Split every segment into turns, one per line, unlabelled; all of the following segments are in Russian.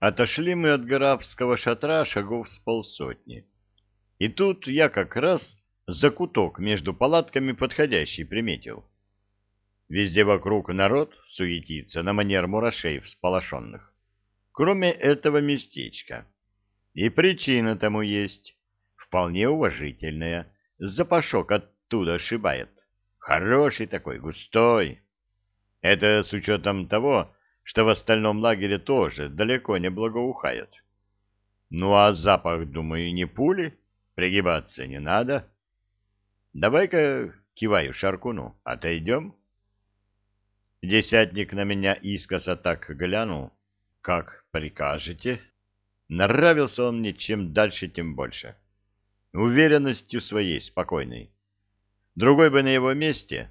Отошли мы от графского шатра шагов с полсотни. И тут я как раз закуток между палатками подходящий приметил. Везде вокруг народ суетится на манер мурашей всполошенных, кроме этого местечка. И причина тому есть, вполне уважительная, запашок оттуда шибает. Хороший такой, густой. Это с учетом того, что в остальном лагере тоже далеко не благоухает. Ну а запах, думаю, не пули, пригибаться не надо. Давай-ка, киваю Шаркуну, отойдем. Десятник на меня искоса так глянул. Как прикажете? Нравился он мне чем дальше, тем больше. Уверенностью своей спокойной. Другой бы на его месте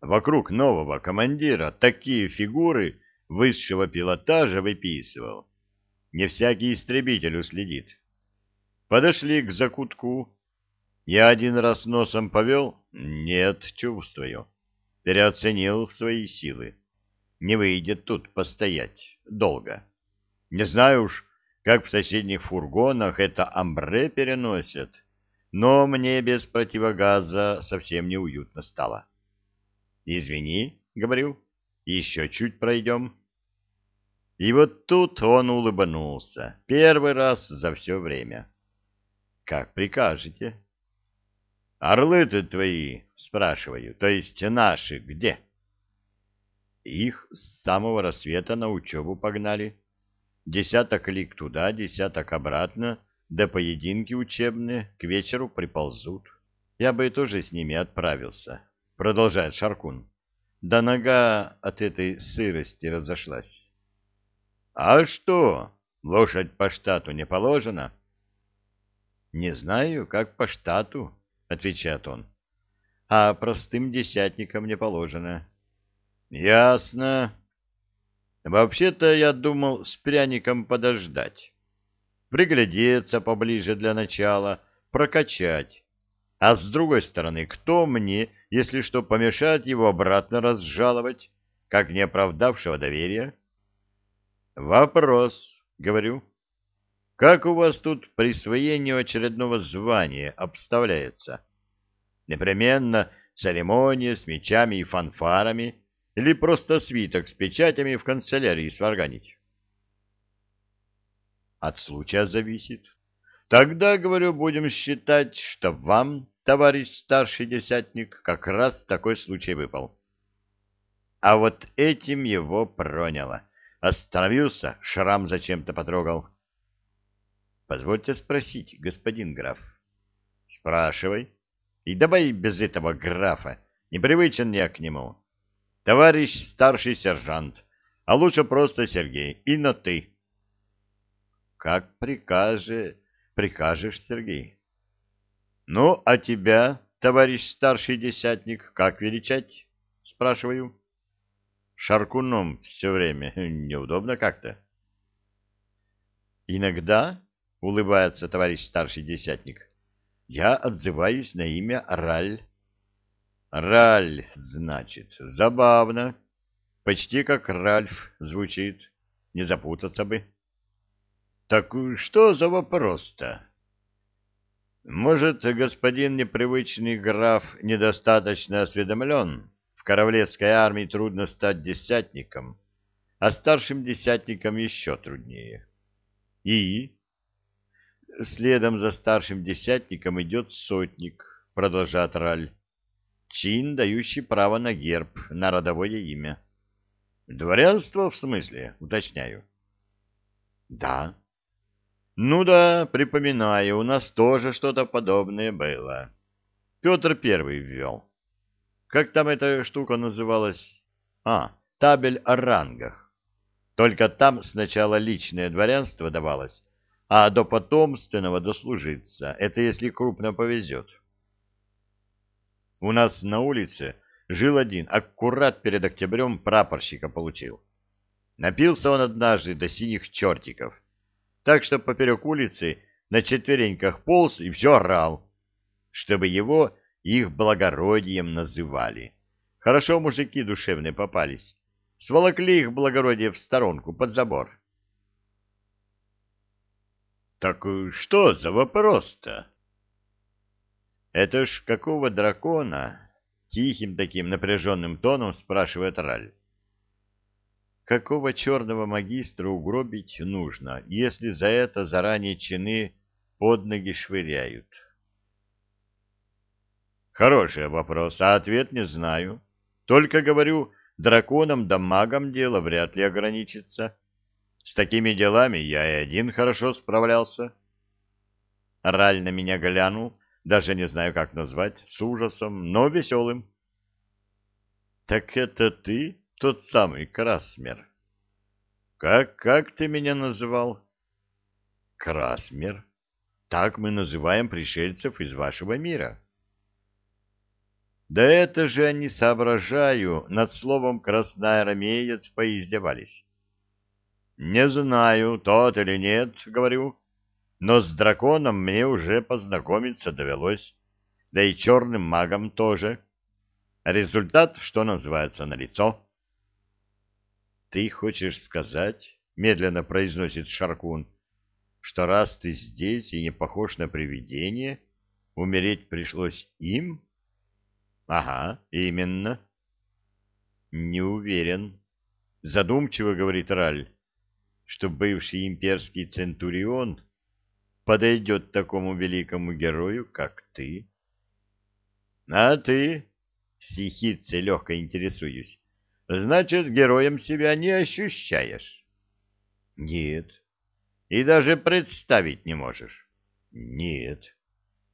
вокруг нового командира такие фигуры высшего пилотажа выписывал. Не всякий истребитель уследит. Подошли к закутку. Я один раз носом повел? Нет, чувствую. Переоценил свои силы. Не выйдет тут постоять долго. Не знаю уж, как в соседних фургонах это амбре переносят, но мне без противогаза совсем неуютно стало. «Извини», — говорю, — «еще чуть пройдем». И вот тут он улыбнулся, первый раз за все время. «Как прикажете?» «Орлы-то твои, спрашиваю, то есть наши, где?» «Их с самого рассвета на учебу погнали. Десяток лик туда, десяток обратно, да поединки учебные к вечеру приползут. Я бы тоже с ними отправился», — продолжает Шаркун. Да нога от этой сырости разошлась. А что, лошадь по штату не положена? Не знаю, как по штату, отвечает он. А простым десятникам не положено. Ясно. Вообще-то я думал с пряником подождать. Приглядеться поближе для начала, прокачать. А с другой стороны, кто мне, если что, помешает его обратно разжаловать, как неоправдавшего доверия? Вопрос, говорю. Как у вас тут присвоение очередного звания обставляется? Непременно церемония с мечами и фанфарами или просто свиток с печатями в канцелярии сварганить? От случая зависит. Тогда, говорю, будем считать, что вам, товарищ старший десятник, как раз такой случай выпал. А вот этим его проняло. Остановился, шрам зачем-то потрогал. Позвольте спросить, господин граф. Спрашивай. И давай без этого графа. Непривычен я к нему. Товарищ старший сержант, а лучше просто Сергей, и на ты. Как прикажешь, прикажешь, Сергей. Ну, а тебя, товарищ старший десятник, как величать? Спрашиваю. Шаркуном все время. Неудобно как-то. Иногда, — улыбается товарищ старший десятник, — я отзываюсь на имя Раль. Раль, значит, забавно. Почти как Ральф звучит. Не запутаться бы. Так что за вопрос-то? Может, господин непривычный граф недостаточно осведомлен? Королевской армии трудно стать десятником, а старшим десятником еще труднее. И следом за старшим десятником идет сотник, продолжает Раль. Чин, дающий право на герб, на родовое имя. Дворянство в смысле, уточняю. Да. Ну да, припоминаю, у нас тоже что-то подобное было. Петр Первый ввел. Как там эта штука называлась? А, табель о рангах. Только там сначала личное дворянство давалось, а до потомственного дослужиться. Это если крупно повезет. У нас на улице жил один, аккурат перед октябрем прапорщика получил. Напился он однажды до синих чертиков, так что поперек улицы на четвереньках полз и все орал, чтобы его их благородием называли. Хорошо мужики душевные попались. Сволокли их благородие в сторонку, под забор. Так что за вопрос-то? Это ж какого дракона? Тихим таким напряженным тоном спрашивает Раль. Какого черного магистра угробить нужно, если за это заранее чины под ноги швыряют? Хороший вопрос, а ответ не знаю. Только говорю, драконом да магом дело вряд ли ограничится. С такими делами я и один хорошо справлялся. Раль на меня глянул, даже не знаю, как назвать, с ужасом, но веселым. — Так это ты, тот самый Красмер? — Как, как ты меня называл? — Красмер. Так мы называем пришельцев из вашего мира. — Да это же они, соображаю, над словом «красноармеец» поиздевались. Не знаю, тот или нет, говорю, но с драконом мне уже познакомиться довелось, да и черным магом тоже. Результат, что называется, налицо. Ты хочешь сказать, медленно произносит Шаркун, что раз ты здесь и не похож на привидение, умереть пришлось им? Ага, именно. Не уверен. Задумчиво говорит Раль что бывший имперский центурион подойдет такому великому герою, как ты. — А ты, — сихицей легко интересуюсь, — значит, героем себя не ощущаешь? — Нет. — И даже представить не можешь? — Нет.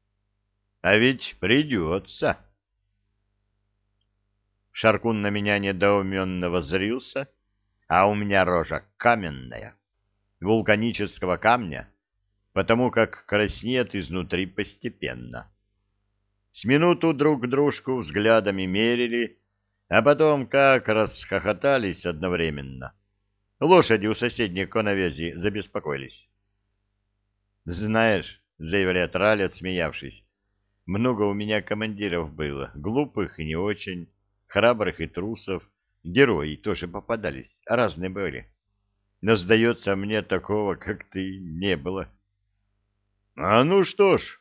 — А ведь придется. Шаркун на меня недоуменно воззрился — а у меня рожа каменная, вулканического камня, потому как краснеет изнутри постепенно. С минуту друг дружку взглядами мерили, а потом как расхохотались одновременно. Лошади у соседней коновязи забеспокоились. «Знаешь», — заявляет Раль, смеявшись, — «много у меня командиров было, глупых и не очень, храбрых и трусов, Герои тоже попадались, разные были. Но, сдается мне, такого, как ты, не было. — А ну что ж,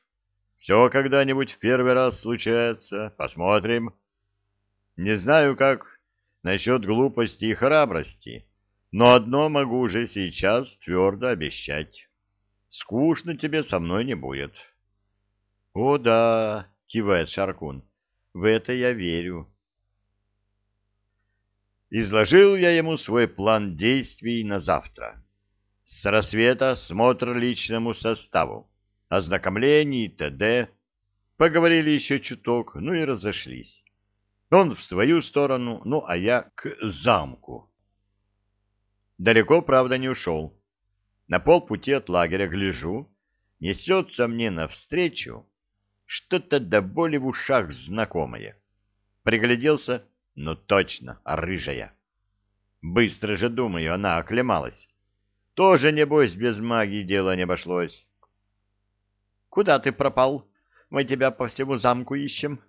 все когда-нибудь в первый раз случается, посмотрим. Не знаю, как насчет глупости и храбрости, но одно могу уже сейчас твердо обещать. Скучно тебе со мной не будет. — О да, — кивает Шаркун, — в это я верю. Изложил я ему свой план действий на завтра. С рассвета смотр личному составу, ознакомление т.д. Поговорили еще чуток, ну и разошлись. Он в свою сторону, ну а я к замку. Далеко, правда, не ушел. На полпути от лагеря гляжу, несется мне навстречу что-то до боли в ушах знакомое. Пригляделся ну точно, рыжая. Быстро же, думаю, она оклемалась. Тоже, небось, без магии дело не обошлось. — Куда ты пропал? Мы тебя по всему замку ищем.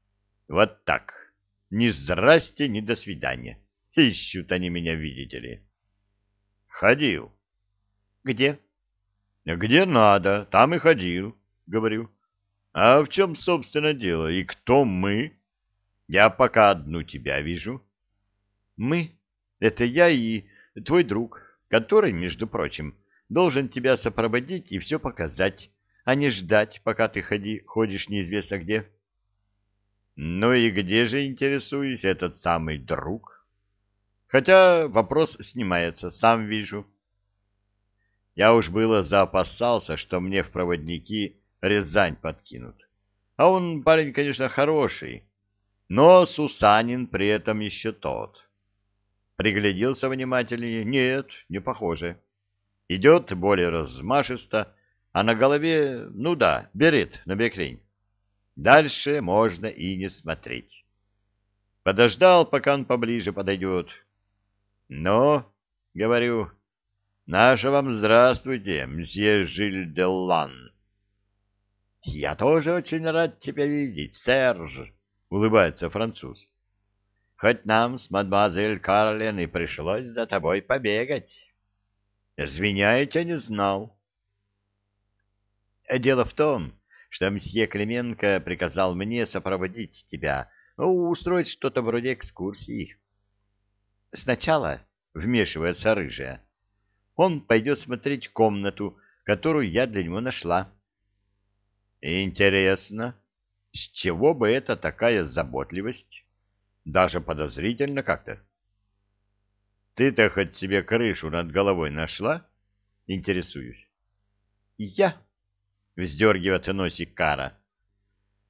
— Вот так. Ни здрасте, ни до свидания. Ищут они меня, видите ли. — Ходил. — Где? — Где надо, там и ходил, — говорю. — А в чем, собственно, дело, и кто мы? — я пока одну тебя вижу. Мы — это я и твой друг, который, между прочим, должен тебя сопроводить и все показать, а не ждать, пока ты ходи, ходишь неизвестно где. Ну и где же, интересуюсь, этот самый друг? Хотя вопрос снимается, сам вижу. Я уж было заопасался, что мне в проводники Рязань подкинут. А он парень, конечно, хороший, но Сусанин при этом еще тот. Пригляделся внимательнее. Нет, не похоже. Идет более размашисто, а на голове, ну да, берет на бекрень. Дальше можно и не смотреть. Подождал, пока он поближе подойдет. «Ну, — говорю, — наше вам здравствуйте, мсье Жильделан». «Я тоже очень рад тебя видеть, Серж», — улыбается француз. — Хоть нам с мадемуазель Карлен и пришлось за тобой побегать. — Извиняйте, не знал. Дело в том, что мсье Клименко приказал мне сопроводить тебя, ну, устроить что-то вроде экскурсии. Сначала, вмешивается рыжая, он пойдет смотреть комнату, которую я для него нашла. Интересно, с чего бы это такая заботливость? Даже подозрительно как-то. Ты-то хоть себе крышу над головой нашла? Интересуюсь. Я? Вздергивает носик Кара.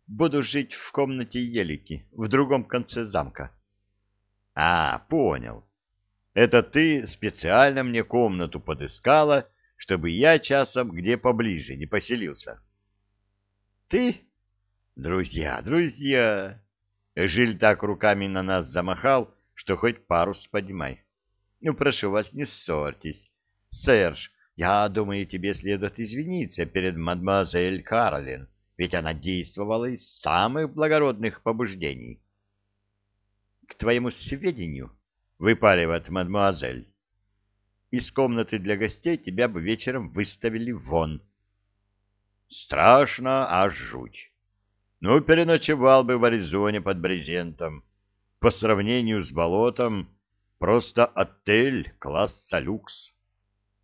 Буду жить в комнате елики, в другом конце замка. А, понял. Это ты специально мне комнату подыскала, чтобы я часом где поближе не поселился. Ты? Друзья, друзья! Жиль так руками на нас замахал, что хоть парус поднимай. Ну, прошу вас, не ссорьтесь. Серж, я думаю, тебе следует извиниться перед мадемуазель Каролин, ведь она действовала из самых благородных побуждений. К твоему сведению, выпаливает мадемуазель, из комнаты для гостей тебя бы вечером выставили вон. Страшно, аж жуть. Ну, переночевал бы в Аризоне под брезентом. По сравнению с болотом, просто отель класса люкс.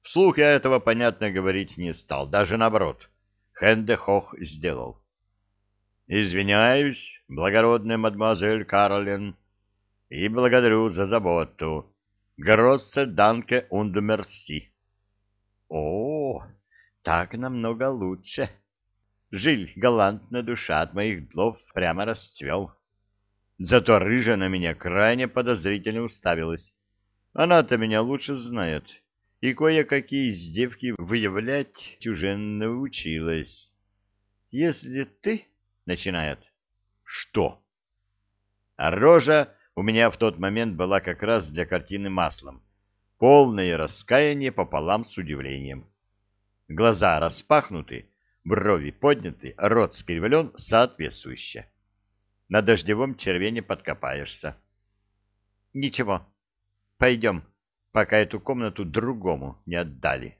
Вслух я этого, понятно, говорить не стал, даже наоборот. Хенде Хох сделал. Извиняюсь, благородная мадемуазель Каролин, и благодарю за заботу. Гроссе данке und мерси. О, так намного лучше. Жиль, галантная душа от моих длов прямо расцвел. Зато рыжая на меня крайне подозрительно уставилась. Она-то меня лучше знает, и кое-какие издевки выявлять уже научилась. Если ты... — начинает. — Что? А рожа у меня в тот момент была как раз для картины маслом. Полное раскаяние пополам с удивлением. Глаза распахнуты, брови подняты, рот скривлен соответствующе. На дождевом черве подкопаешься. Ничего, пойдем, пока эту комнату другому не отдали.